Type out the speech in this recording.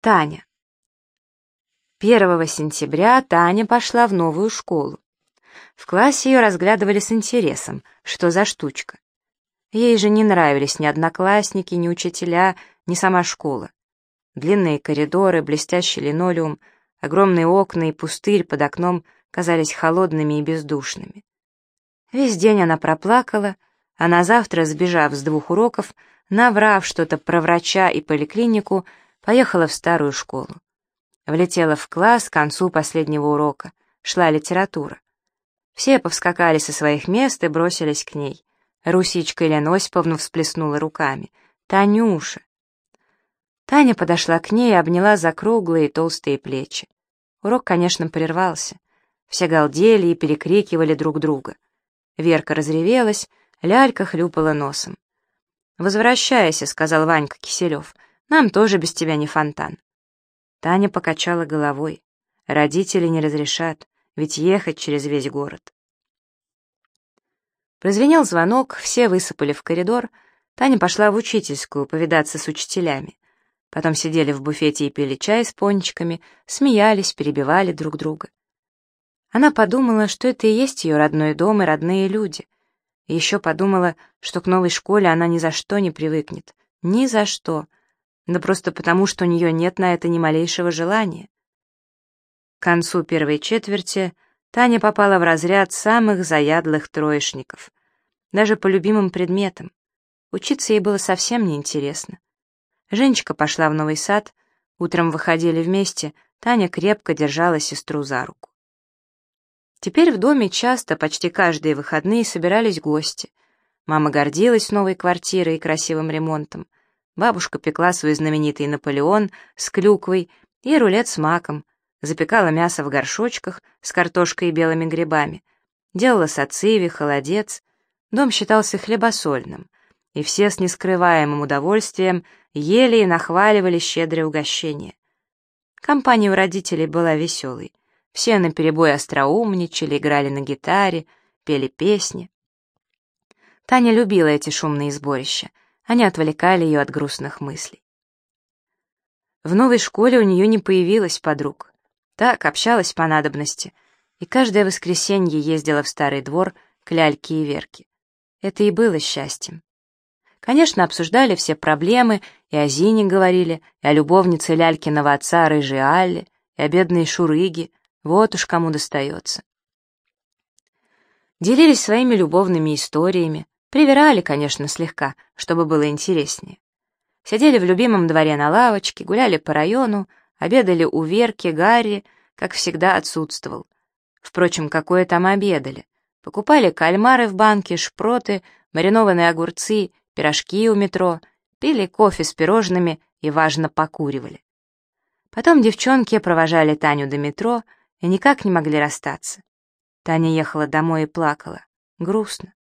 Таня. 1 сентября Таня пошла в новую школу. В классе ее разглядывали с интересом, что за штучка. Ей же не нравились ни одноклассники, ни учителя, ни сама школа. Длинные коридоры, блестящий линолеум, огромные окна и пустырь под окном казались холодными и бездушными. Весь день она проплакала, а на завтра, сбежав с двух уроков, наврав что-то про врача и поликлинику, поехала в старую школу. Влетела в класс к концу последнего урока. Шла литература. Все повскакали со своих мест и бросились к ней. Русичка Елена Осиповна всплеснула руками. «Танюша!» Таня подошла к ней и обняла за круглые толстые плечи. Урок, конечно, прервался. Все галдели и перекрикивали друг друга. Верка разревелась, лялька хлюпала носом. «Возвращайся», — сказал Ванька Киселев. «Нам тоже без тебя не фонтан». Таня покачала головой. Родители не разрешат, ведь ехать через весь город. Прозвенел звонок, все высыпали в коридор. Таня пошла в учительскую повидаться с учителями. Потом сидели в буфете и пили чай с пончиками, смеялись, перебивали друг друга. Она подумала, что это и есть ее родной дом и родные люди. И еще подумала, что к новой школе она ни за что не привыкнет. Ни за что да просто потому, что у нее нет на это ни малейшего желания. К концу первой четверти Таня попала в разряд самых заядлых троечников, даже по любимым предметам. Учиться ей было совсем неинтересно. Женечка пошла в новый сад, утром выходили вместе, Таня крепко держала сестру за руку. Теперь в доме часто, почти каждые выходные собирались гости. Мама гордилась новой квартирой и красивым ремонтом. Бабушка пекла свой знаменитый Наполеон с клюквой и рулет с маком, запекала мясо в горшочках с картошкой и белыми грибами, делала сациви, холодец. Дом считался хлебосольным, и все с нескрываемым удовольствием ели и нахваливали щедрые угощения. Компания у родителей была веселой. Все наперебой остроумничали, играли на гитаре, пели песни. Таня любила эти шумные сборища — они отвлекали ее от грустных мыслей. В новой школе у нее не появилось подруг. Так общалась по надобности, и каждое воскресенье ездила в старый двор к Ляльке и Верке. Это и было счастьем. Конечно, обсуждали все проблемы, и о Зине говорили, и о любовнице Лялькиного отца Рыжей Алле, и о бедной Шурыге, вот уж кому достается. Делились своими любовными историями, Привирали, конечно, слегка, чтобы было интереснее. Сидели в любимом дворе на лавочке, гуляли по району, обедали у Верки, Гарри, как всегда, отсутствовал. Впрочем, какое там обедали. Покупали кальмары в банке, шпроты, маринованные огурцы, пирожки у метро, пили кофе с пирожными и, важно, покуривали. Потом девчонки провожали Таню до метро и никак не могли расстаться. Таня ехала домой и плакала. Грустно.